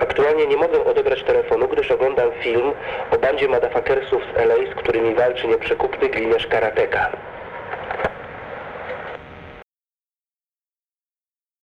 Aktualnie nie mogę odebrać telefonu, gdyż oglądam film o bandzie Madafakersów z LA, z którymi walczy nieprzekupny gliniarz karateka.